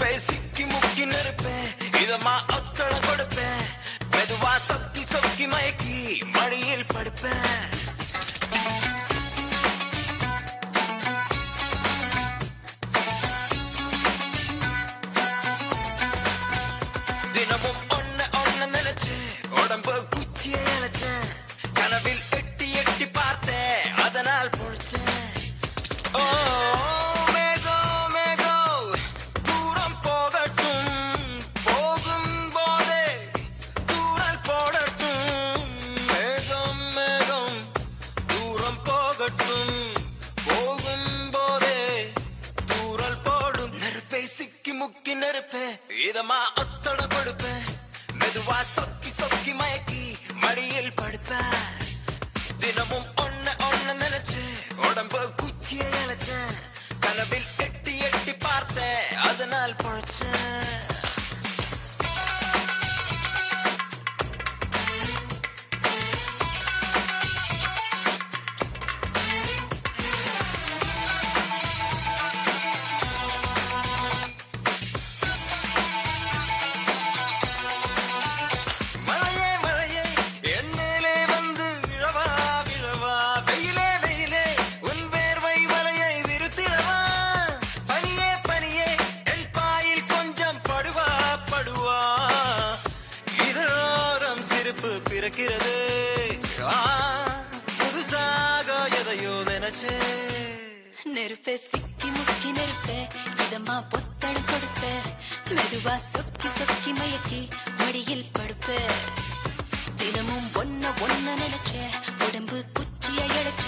இருப்பேன் சிக்கி முக்கி நிற்பேன் இதமா ஒத்தட கொடுப்பேன். மெதுவா சொக்கி சொக்கி மயக்கி மடியில் படுப்பேன். my மறக்கிறது புதுசாக எதையோ நினைச்சு. நெருப்பே சிக்கி முக்கி நெருப்பே இதமா பொத்தடு கொடுப்ப. மெதுவா சொக்கி சொக்கி மயக்கி மடியில் படுப்ப. தினமும் ஒன்ன ஒன்ன நினைச்ச உடம்பு குச்சியை இழைச்ச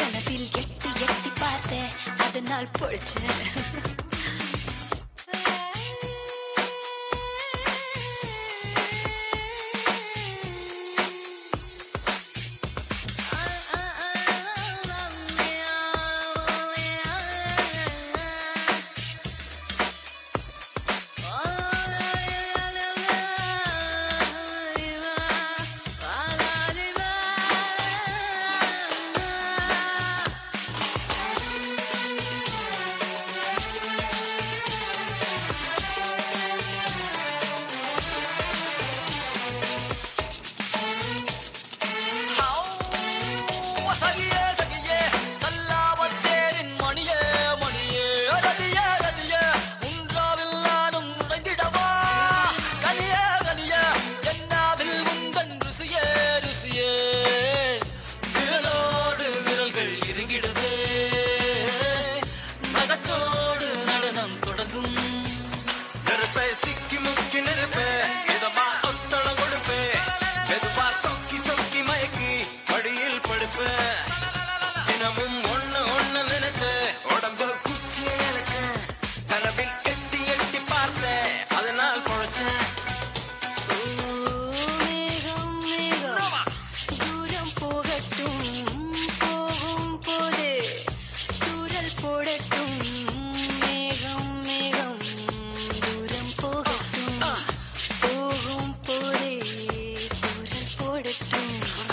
கனவில் எட்டி எட்டி பார்த்தேன் அதனால் பொழிச்சேன் What a.